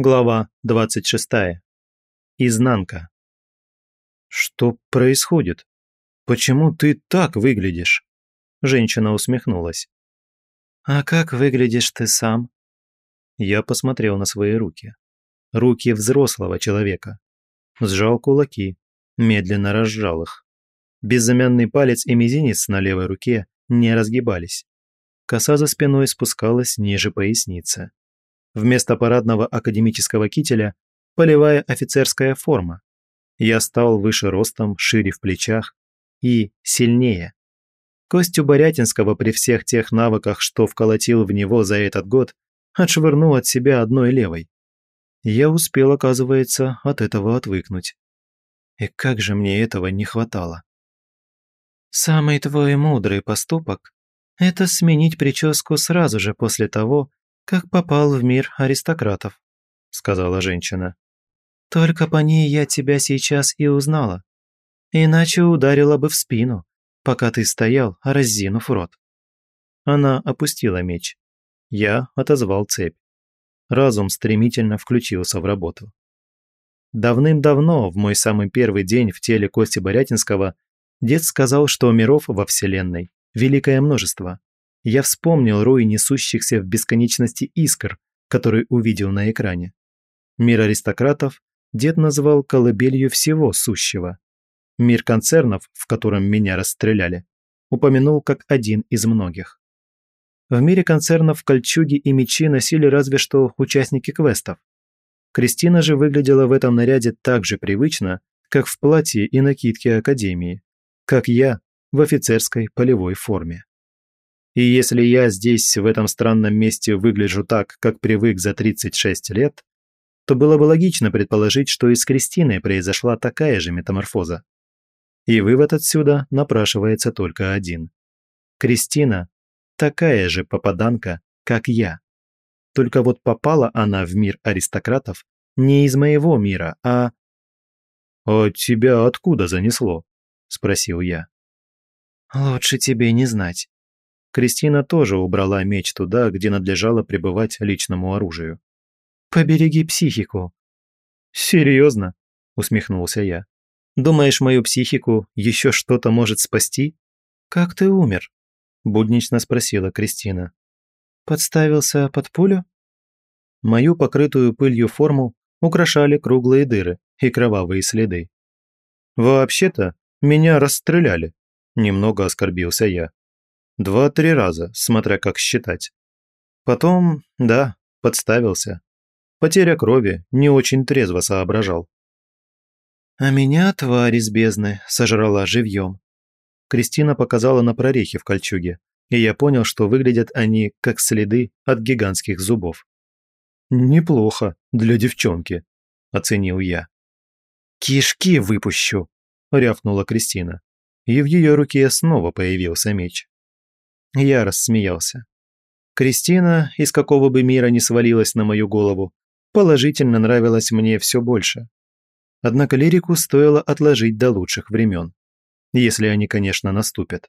Глава 26. Изнанка. «Что происходит? Почему ты так выглядишь?» Женщина усмехнулась. «А как выглядишь ты сам?» Я посмотрел на свои руки. Руки взрослого человека. Сжал кулаки, медленно разжал их. Безымянный палец и мизинец на левой руке не разгибались. Коса за спиной спускалась ниже поясницы. Вместо парадного академического кителя – полевая офицерская форма. Я стал выше ростом, шире в плечах и сильнее. Костю Борятинского при всех тех навыках, что вколотил в него за этот год, отшвырнул от себя одной левой. Я успел, оказывается, от этого отвыкнуть. И как же мне этого не хватало. «Самый твой мудрый поступок – это сменить прическу сразу же после того, как попал в мир аристократов», — сказала женщина. «Только по ней я тебя сейчас и узнала. Иначе ударила бы в спину, пока ты стоял, разинув рот». Она опустила меч. Я отозвал цепь. Разум стремительно включился в работу. Давным-давно, в мой самый первый день в теле Кости Борятинского, дед сказал, что миров во Вселенной великое множество, я вспомнил рой несущихся в бесконечности искр, который увидел на экране. Мир аристократов дед назвал колыбелью всего сущего. Мир концернов, в котором меня расстреляли, упомянул как один из многих. В мире концернов кольчуги и мечи носили разве что участники квестов. Кристина же выглядела в этом наряде так же привычно, как в платье и накидке Академии, как я в офицерской полевой форме. И если я здесь, в этом странном месте, выгляжу так, как привык за 36 лет, то было бы логично предположить, что и с Кристиной произошла такая же метаморфоза. И вывод отсюда напрашивается только один. Кристина – такая же попаданка, как я. Только вот попала она в мир аристократов не из моего мира, а... «А тебя откуда занесло?» – спросил я. «Лучше тебе не знать», Кристина тоже убрала меч туда, где надлежало пребывать личному оружию. «Побереги психику». «Серьезно?» – усмехнулся я. «Думаешь, мою психику еще что-то может спасти?» «Как ты умер?» – буднично спросила Кристина. «Подставился под пулю?» Мою покрытую пылью форму украшали круглые дыры и кровавые следы. «Вообще-то, меня расстреляли», – немного оскорбился я. Два-три раза, смотря как считать. Потом, да, подставился. Потеря крови, не очень трезво соображал. «А меня тварь из бездны сожрала живьем». Кристина показала на прорехи в кольчуге, и я понял, что выглядят они как следы от гигантских зубов. «Неплохо для девчонки», – оценил я. «Кишки выпущу», – рявкнула Кристина, и в ее руке снова появился меч. Я рассмеялся. Кристина, из какого бы мира ни свалилась на мою голову, положительно нравилась мне все больше. Однако лирику стоило отложить до лучших времен. Если они, конечно, наступят.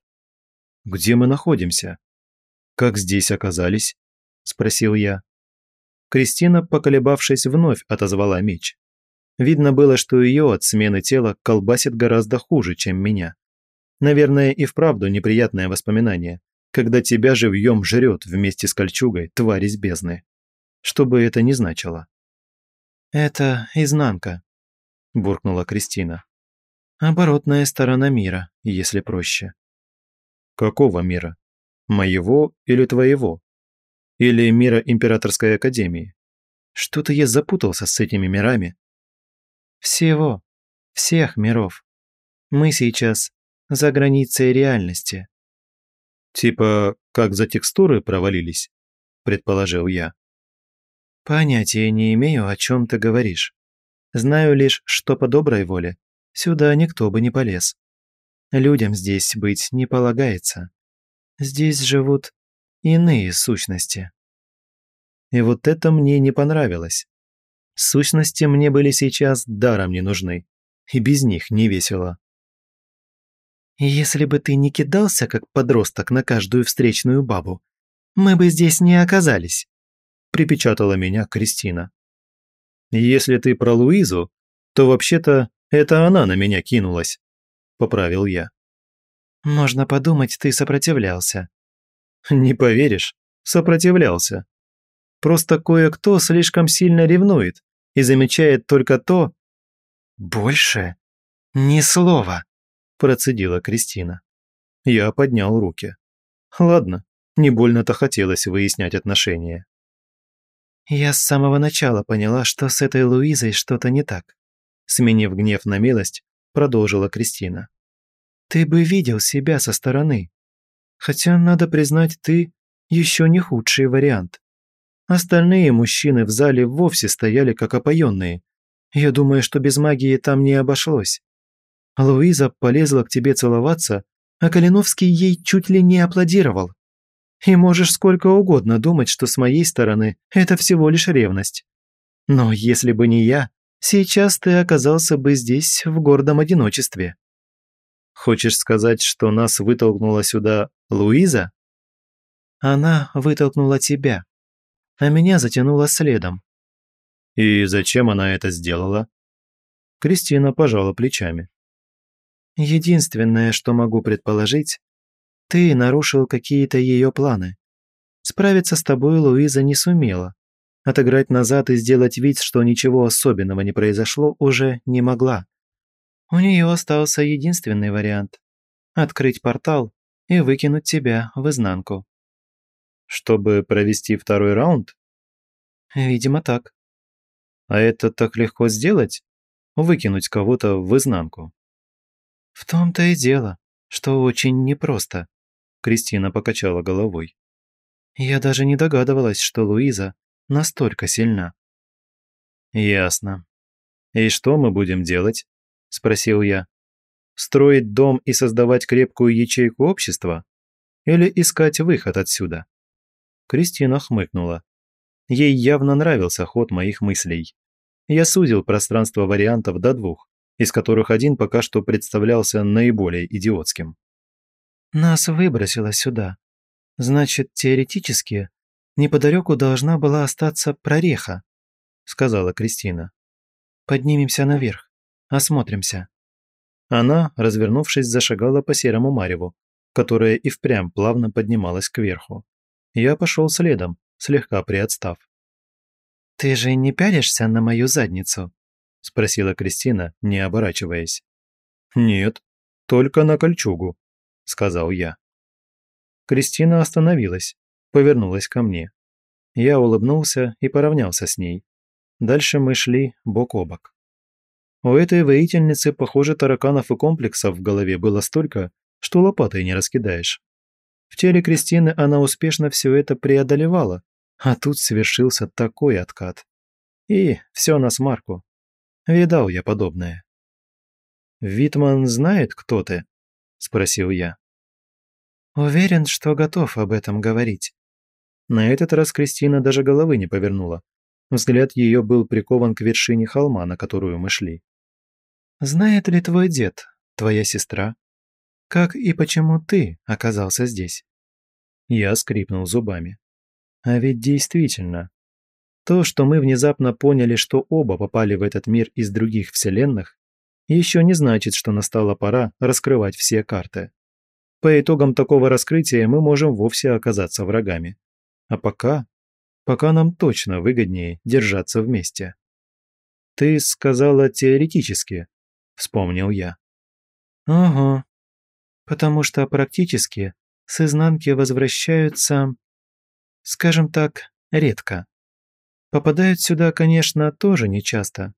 «Где мы находимся?» «Как здесь оказались?» – спросил я. Кристина, поколебавшись, вновь отозвала меч. Видно было, что ее от смены тела колбасит гораздо хуже, чем меня. Наверное, и вправду неприятное воспоминание, когда тебя живьем жрет вместе с кольчугой тварь из бездны. Что бы это ни значило. «Это изнанка», – буркнула Кристина. «Оборотная сторона мира, если проще». «Какого мира? Моего или твоего? Или мира Императорской Академии? Что-то я запутался с этими мирами». «Всего. Всех миров. Мы сейчас за границей реальности. «Типа, как за текстуры провалились?» – предположил я. «Понятия не имею, о чем ты говоришь. Знаю лишь, что по доброй воле сюда никто бы не полез. Людям здесь быть не полагается. Здесь живут иные сущности». И вот это мне не понравилось. Сущности мне были сейчас даром не нужны, и без них не весело. «Если бы ты не кидался, как подросток, на каждую встречную бабу, мы бы здесь не оказались», – припечатала меня Кристина. «Если ты про Луизу, то вообще-то это она на меня кинулась», – поправил я. «Можно подумать, ты сопротивлялся». «Не поверишь, сопротивлялся. Просто кое-кто слишком сильно ревнует и замечает только то...» «Больше? Ни слова», – процедила Кристина. Я поднял руки. «Ладно, не больно-то хотелось выяснять отношения». «Я с самого начала поняла, что с этой Луизой что-то не так», сменив гнев на милость, продолжила Кристина. «Ты бы видел себя со стороны. Хотя, надо признать, ты еще не худший вариант. Остальные мужчины в зале вовсе стояли как опоенные. Я думаю, что без магии там не обошлось. Луиза полезла к тебе целоваться, а Калиновский ей чуть ли не аплодировал. И можешь сколько угодно думать, что с моей стороны это всего лишь ревность. Но если бы не я, сейчас ты оказался бы здесь в гордом одиночестве. Хочешь сказать, что нас вытолкнула сюда Луиза? Она вытолкнула тебя, а меня затянула следом. И зачем она это сделала? Кристина пожала плечами. Единственное, что могу предположить, ты нарушил какие-то ее планы. Справиться с тобой Луиза не сумела. Отыграть назад и сделать вид, что ничего особенного не произошло, уже не могла. У нее остался единственный вариант – открыть портал и выкинуть тебя в изнанку. Чтобы провести второй раунд? Видимо, так. А это так легко сделать? Выкинуть кого-то в изнанку? В том-то и дело, что очень непросто. Кристина покачала головой. «Я даже не догадывалась, что Луиза настолько сильна». «Ясно. И что мы будем делать?» – спросил я. «Строить дом и создавать крепкую ячейку общества? Или искать выход отсюда?» Кристина хмыкнула. Ей явно нравился ход моих мыслей. Я сузил пространство вариантов до двух, из которых один пока что представлялся наиболее идиотским. Нас выбросило сюда. Значит, теоретически, неподалеку должна была остаться прореха, сказала Кристина. Поднимемся наверх, осмотримся. Она, развернувшись, зашагала по серому мареву, которое и впрямь плавно поднималось кверху. Я пошел следом, слегка приотстав. «Ты же не пялишься на мою задницу?» – спросила Кристина, не оборачиваясь. «Нет, только на кольчугу», сказал я. Кристина остановилась, повернулась ко мне. Я улыбнулся и поравнялся с ней. Дальше мы шли бок о бок. У этой воительницы, похоже, тараканов и комплексов в голове было столько, что лопатой не раскидаешь. В теле Кристины она успешно все это преодолевала, а тут совершился такой откат. И все на смарку. Видал я подобное. «Витман знает, кто ты?» – спросил я. Уверен, что готов об этом говорить. На этот раз Кристина даже головы не повернула. Взгляд ее был прикован к вершине холма, на которую мы шли. «Знает ли твой дед, твоя сестра? Как и почему ты оказался здесь?» Я скрипнул зубами. А ведь действительно, то, что мы внезапно поняли, что оба попали в этот мир из других вселенных, еще не значит, что настала пора раскрывать все карты. По итогам такого раскрытия мы можем вовсе оказаться врагами. А пока... Пока нам точно выгоднее держаться вместе. «Ты сказала теоретически», — вспомнил я. «Ага. Потому что практически с изнанки возвращаются, скажем так, редко. Попадают сюда, конечно, тоже нечасто.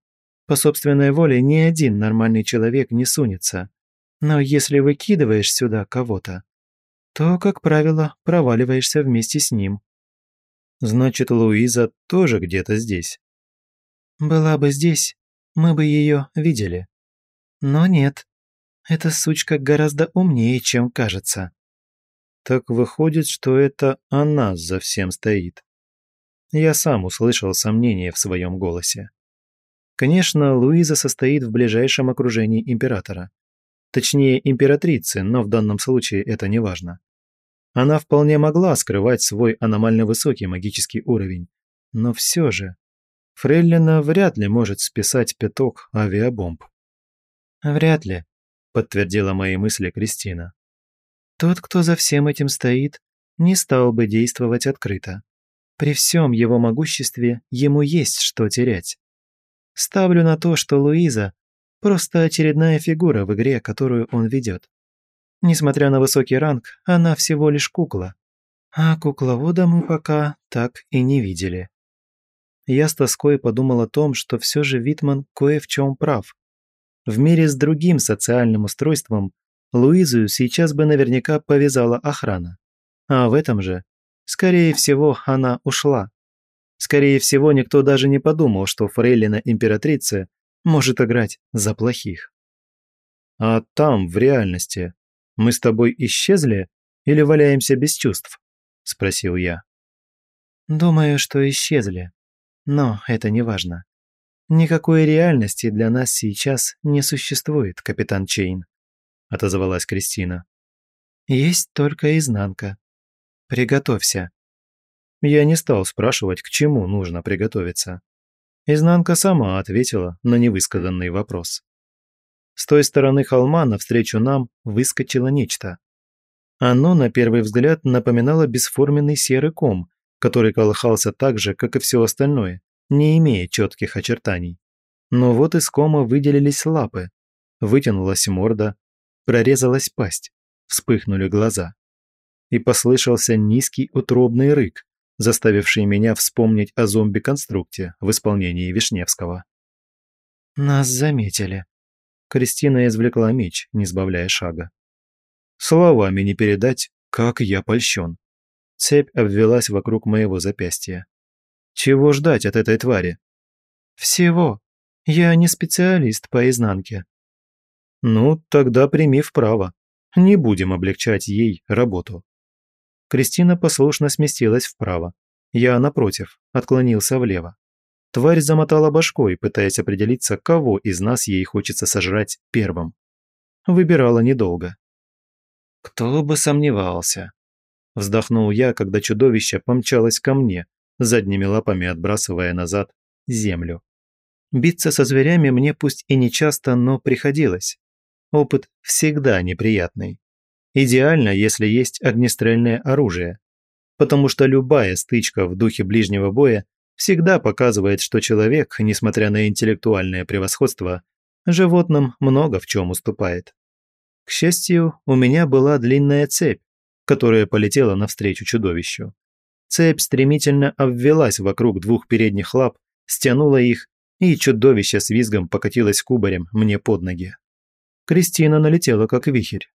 По собственной воле ни один нормальный человек не сунется. Но если выкидываешь сюда кого-то, то, как правило, проваливаешься вместе с ним. Значит, Луиза тоже где-то здесь. Была бы здесь, мы бы ее видели. Но нет, эта сучка гораздо умнее, чем кажется. Так выходит, что это она за всем стоит. Я сам услышал сомнение в своем голосе. Конечно, Луиза состоит в ближайшем окружении императора. Точнее, императрицы, но в данном случае это не важно. Она вполне могла скрывать свой аномально высокий магический уровень. Но все же... Фрейлина вряд ли может списать пяток авиабомб. «Вряд ли», – подтвердила мои мысли Кристина. «Тот, кто за всем этим стоит, не стал бы действовать открыто. При всем его могуществе ему есть что терять. Ставлю на то, что Луиза – просто очередная фигура в игре, которую он ведет. Несмотря на высокий ранг, она всего лишь кукла. А кукловода мы пока так и не видели. Я с тоской подумал о том, что все же Витман кое в чем прав. В мире с другим социальным устройством Луизу сейчас бы наверняка повязала охрана. А в этом же, скорее всего, она ушла. Скорее всего, никто даже не подумал, что фрейлина императрицы может играть за плохих. А там, в реальности, мы с тобой исчезли или валяемся без чувств?» – спросил я. «Думаю, что исчезли. Но это не важно. Никакой реальности для нас сейчас не существует, капитан Чейн», – отозвалась Кристина. «Есть только изнанка. Приготовься». Я не стал спрашивать, к чему нужно приготовиться. Изнанка сама ответила на невысказанный вопрос. С той стороны холма навстречу нам выскочило нечто. Оно, на первый взгляд, напоминало бесформенный серый ком, который колыхался так же, как и все остальное, не имея четких очертаний. Но вот из кома выделились лапы, вытянулась морда, прорезалась пасть, вспыхнули глаза. И послышался низкий утробный рык, заставивший меня вспомнить о зомби-конструкте в исполнении Вишневского. «Нас заметили», Кристина извлекла меч, не сбавляя шага. Словами не передать, как я польщен. Цепь обвелась вокруг моего запястья. Чего ждать от этой твари? Всего. Я не специалист по изнанке. Ну, тогда прими вправо. Не будем облегчать ей работу. Кристина послушно сместилась вправо. Я, напротив, отклонился влево. Тварь замотала башкой, пытаясь определиться, кого из нас ей хочется сожрать первым. Выбирала недолго. «Кто бы сомневался», – вздохнул я, когда чудовище помчалось ко мне, задними лапами отбрасывая назад землю. Биться со зверями мне пусть и не часто, но приходилось. Опыт всегда неприятный. Идеально, если есть огнестрельное оружие. Потому что любая стычка в духе ближнего боя всегда показывает, что человек, несмотря на интеллектуальное превосходство, животным много в чем уступает. К счастью, у меня была длинная цепь, которая полетела навстречу чудовищу. Цепь стремительно обвелась вокруг двух передних лап, стянула их, и чудовище с визгом покатилось кубарем мне под ноги. Кристина налетела как вихрь.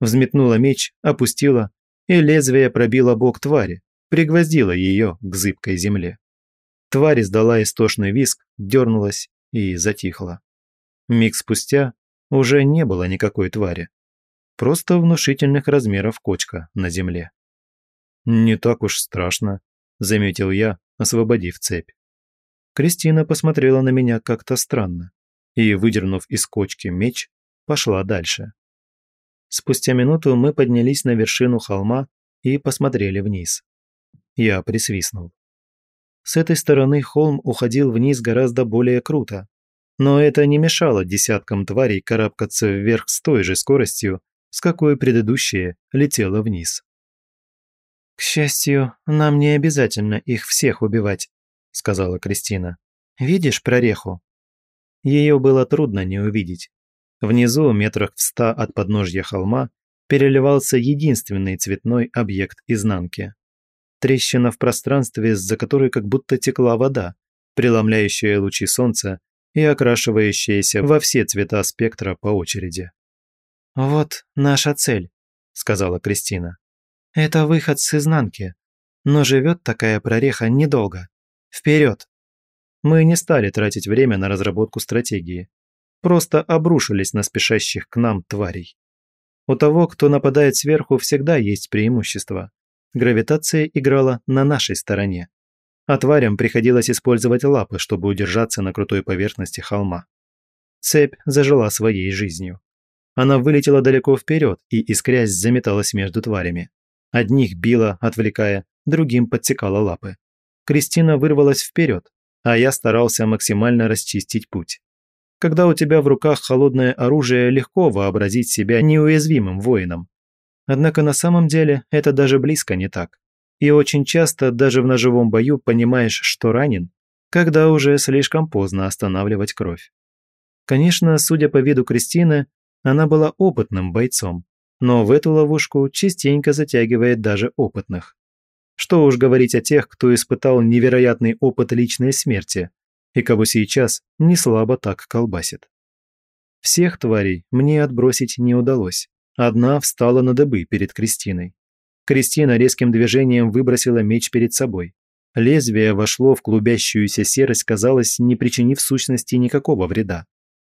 Взметнула меч, опустила, и лезвие пробило бок твари, пригвоздило ее к зыбкой земле. Тварь издала истошный виск, дернулась и затихла. Миг спустя уже не было никакой твари. Просто внушительных размеров кочка на земле. «Не так уж страшно», – заметил я, освободив цепь. Кристина посмотрела на меня как-то странно и, выдернув из кочки меч, пошла дальше. Спустя минуту мы поднялись на вершину холма и посмотрели вниз. Я присвистнул. С этой стороны холм уходил вниз гораздо более круто. Но это не мешало десяткам тварей карабкаться вверх с той же скоростью, с какой предыдущее летело вниз. «К счастью, нам не обязательно их всех убивать», – сказала Кристина. «Видишь прореху?» Ее было трудно не увидеть. Внизу, метрах в ста от подножья холма, переливался единственный цветной объект изнанки трещина в пространстве, за которой как будто текла вода, преломляющая лучи солнца и окрашивающаяся во все цвета спектра по очереди. «Вот наша цель», – сказала Кристина. «Это выход с изнанки, но живет такая прореха недолго. Вперед!» Мы не стали тратить время на разработку стратегии. Просто обрушились на спешащих к нам тварей. У того, кто нападает сверху, всегда есть преимущество гравитация играла на нашей стороне. А тварям приходилось использовать лапы, чтобы удержаться на крутой поверхности холма. Цепь зажила своей жизнью. Она вылетела далеко вперед и, искрясь, заметалась между тварями. Одних била, отвлекая, другим подсекала лапы. Кристина вырвалась вперед, а я старался максимально расчистить путь. Когда у тебя в руках холодное оружие, легко вообразить себя неуязвимым воином. Однако на самом деле это даже близко не так. И очень часто даже в ножевом бою понимаешь, что ранен, когда уже слишком поздно останавливать кровь. Конечно, судя по виду Кристины, она была опытным бойцом, но в эту ловушку частенько затягивает даже опытных. Что уж говорить о тех, кто испытал невероятный опыт личной смерти и кого сейчас не слабо так колбасит. Всех тварей мне отбросить не удалось. Одна встала на дыбы перед Кристиной. Кристина резким движением выбросила меч перед собой. Лезвие вошло в клубящуюся серость, казалось, не причинив сущности никакого вреда.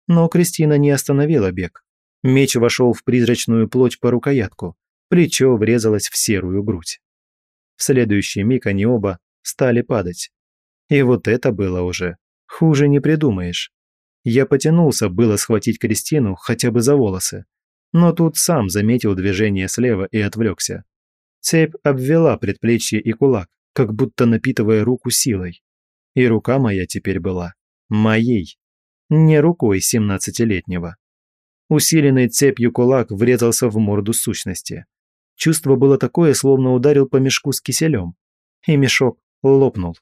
Но Кристина не остановила бег. Меч вошел в призрачную плоть по рукоятку, плечо врезалось в серую грудь. В следующий миг они оба стали падать. И вот это было уже. Хуже не придумаешь. Я потянулся было схватить Кристину хотя бы за волосы, но тут сам заметил движение слева и отвлекся. Цепь обвела предплечье и кулак, как будто напитывая руку силой. И рука моя теперь была моей, не рукой семнадцатилетнего. Усиленный цепью кулак врезался в морду сущности. Чувство было такое, словно ударил по мешку с киселем. И мешок лопнул.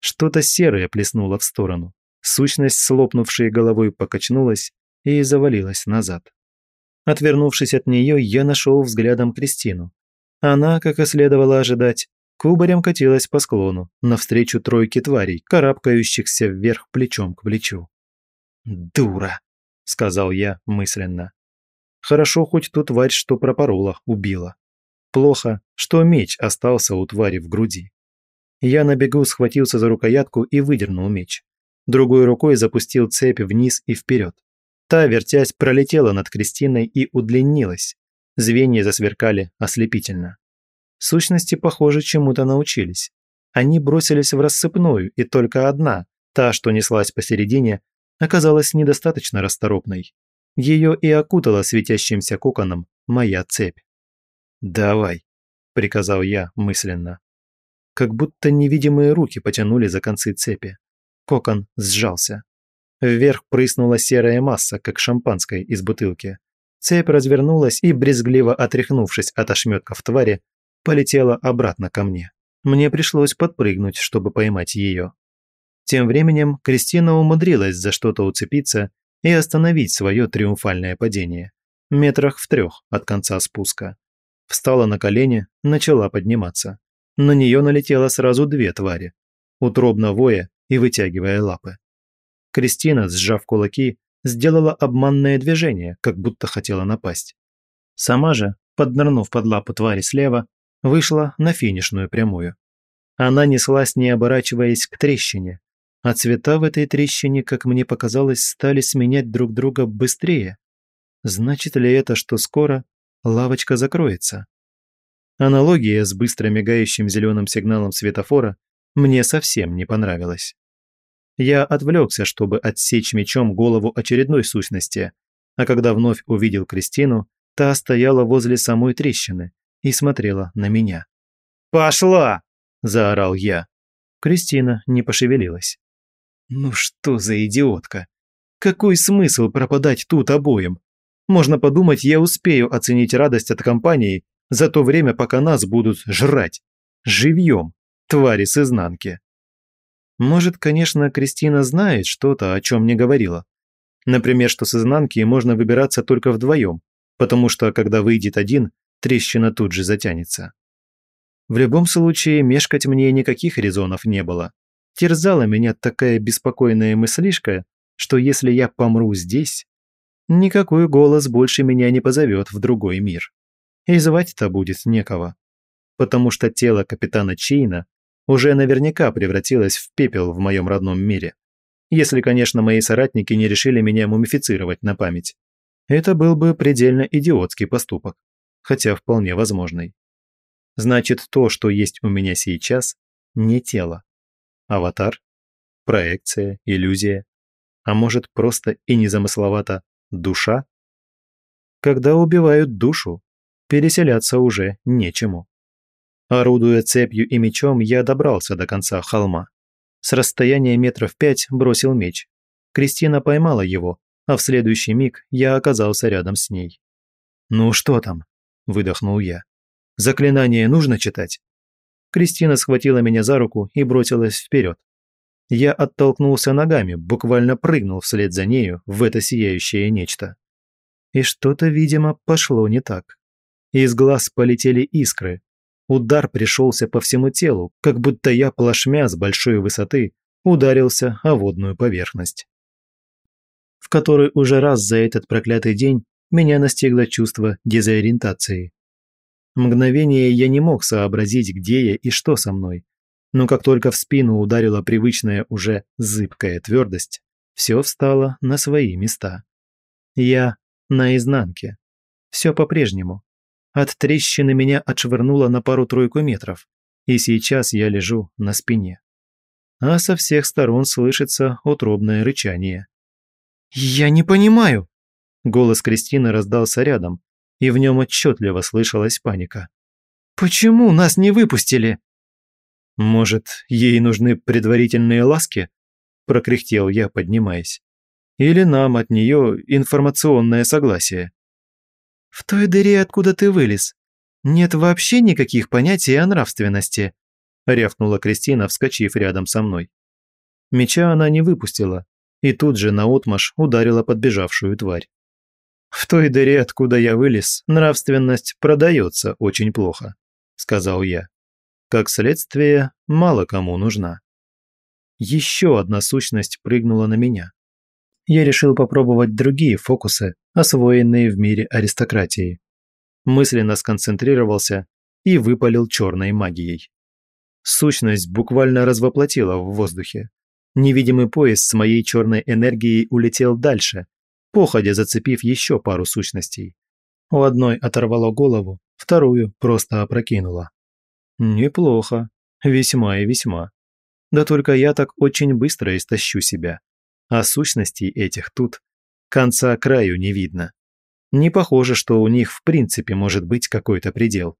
Что-то серое плеснуло в сторону. Сущность, слопнувшей головой, покачнулась и завалилась назад. Отвернувшись от нее, я нашел взглядом Кристину. Она, как и следовало ожидать, кубарем катилась по склону, навстречу тройке тварей, карабкающихся вверх плечом к плечу. «Дура!» – сказал я мысленно. Хорошо хоть ту тварь, что пропорола, убила. Плохо, что меч остался у твари в груди. Я на бегу схватился за рукоятку и выдернул меч. Другой рукой запустил цепь вниз и вперед. Та, вертясь, пролетела над Кристиной и удлинилась. Звенья засверкали ослепительно. Сущности, похоже, чему-то научились. Они бросились в рассыпную, и только одна, та, что неслась посередине, оказалась недостаточно расторопной. Ее и окутала светящимся коконом моя цепь. «Давай», – приказал я мысленно. Как будто невидимые руки потянули за концы цепи. Кокон сжался. Вверх прыснула серая масса, как шампанское из бутылки. Цепь развернулась и, брезгливо отряхнувшись от ошметков твари, полетела обратно ко мне. Мне пришлось подпрыгнуть, чтобы поймать ее. Тем временем Кристина умудрилась за что-то уцепиться и остановить свое триумфальное падение. Метрах в трех от конца спуска. Встала на колени, начала подниматься. На нее налетело сразу две твари, утробно воя и вытягивая лапы. Кристина, сжав кулаки, сделала обманное движение, как будто хотела напасть. Сама же, поднырнув под лапу твари слева, вышла на финишную прямую. Она неслась, не оборачиваясь к трещине, а цвета в этой трещине, как мне показалось, стали сменять друг друга быстрее. Значит ли это, что скоро лавочка закроется? Аналогия с быстро мигающим зеленым сигналом светофора мне совсем не понравилась. Я отвлекся, чтобы отсечь мечом голову очередной сущности, а когда вновь увидел Кристину, та стояла возле самой трещины и смотрела на меня. «Пошла!» – заорал я. Кристина не пошевелилась. «Ну что за идиотка? Какой смысл пропадать тут обоим? Можно подумать, я успею оценить радость от компании за то время, пока нас будут жрать. Живьем, твари с изнанки. Может, конечно, Кристина знает что-то, о чем не говорила. Например, что с изнанки можно выбираться только вдвоем, потому что, когда выйдет один, трещина тут же затянется. В любом случае, мешкать мне никаких резонов не было. Терзала меня такая беспокойная мыслишка, что если я помру здесь, никакой голос больше меня не позовет в другой мир и звать-то будет некого. Потому что тело капитана Чейна уже наверняка превратилось в пепел в моем родном мире. Если, конечно, мои соратники не решили меня мумифицировать на память. Это был бы предельно идиотский поступок, хотя вполне возможный. Значит, то, что есть у меня сейчас, не тело. Аватар? Проекция? Иллюзия? А может, просто и незамысловато душа? Когда убивают душу, переселяться уже нечему. Орудуя цепью и мечом, я добрался до конца холма. С расстояния метров пять бросил меч. Кристина поймала его, а в следующий миг я оказался рядом с ней. «Ну что там?» – выдохнул я. «Заклинание нужно читать?» Кристина схватила меня за руку и бросилась вперед. Я оттолкнулся ногами, буквально прыгнул вслед за нею в это сияющее нечто. И что-то, видимо, пошло не так. Из глаз полетели искры. Удар пришелся по всему телу, как будто я плашмя с большой высоты ударился о водную поверхность. В который уже раз за этот проклятый день меня настигло чувство дезориентации. Мгновение я не мог сообразить, где я и что со мной. Но как только в спину ударила привычная уже зыбкая твердость, все встало на свои места. Я наизнанке. Все по-прежнему. От трещины меня отшвырнуло на пару-тройку метров, и сейчас я лежу на спине. А со всех сторон слышится утробное рычание. «Я не понимаю!» Голос Кристины раздался рядом, и в нем отчетливо слышалась паника. «Почему нас не выпустили?» «Может, ей нужны предварительные ласки?» – прокряхтел я, поднимаясь. «Или нам от нее информационное согласие?» «В той дыре, откуда ты вылез, нет вообще никаких понятий о нравственности», – рявкнула Кристина, вскочив рядом со мной. Меча она не выпустила, и тут же наотмашь ударила подбежавшую тварь. «В той дыре, откуда я вылез, нравственность продается очень плохо», – сказал я. Как следствие, мало кому нужна. Еще одна сущность прыгнула на меня. Я решил попробовать другие фокусы, освоенные в мире аристократии. Мысленно сконцентрировался и выпалил черной магией. Сущность буквально развоплотила в воздухе. Невидимый пояс с моей черной энергией улетел дальше, походя зацепив еще пару сущностей. У одной оторвало голову, вторую просто опрокинуло. Неплохо, весьма и весьма. Да только я так очень быстро истощу себя. А сущностей этих тут конца краю не видно. Не похоже, что у них в принципе может быть какой-то предел.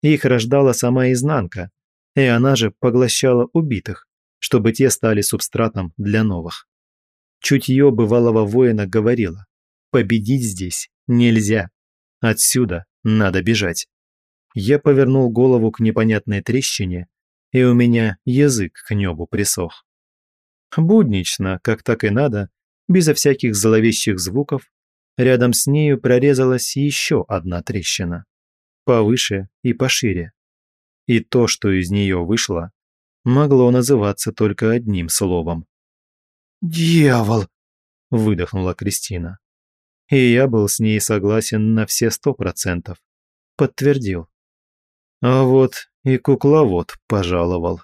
Их рождала сама изнанка, и она же поглощала убитых, чтобы те стали субстратом для новых. Чутье бывалого воина говорило, победить здесь нельзя, отсюда надо бежать. Я повернул голову к непонятной трещине, и у меня язык к небу присох. Буднично, как так и надо, безо всяких зловещих звуков, рядом с нею прорезалась еще одна трещина. Повыше и пошире. И то, что из нее вышло, могло называться только одним словом. «Дьявол!» – выдохнула Кристина. И я был с ней согласен на все сто процентов. Подтвердил. А вот и кукловод пожаловал.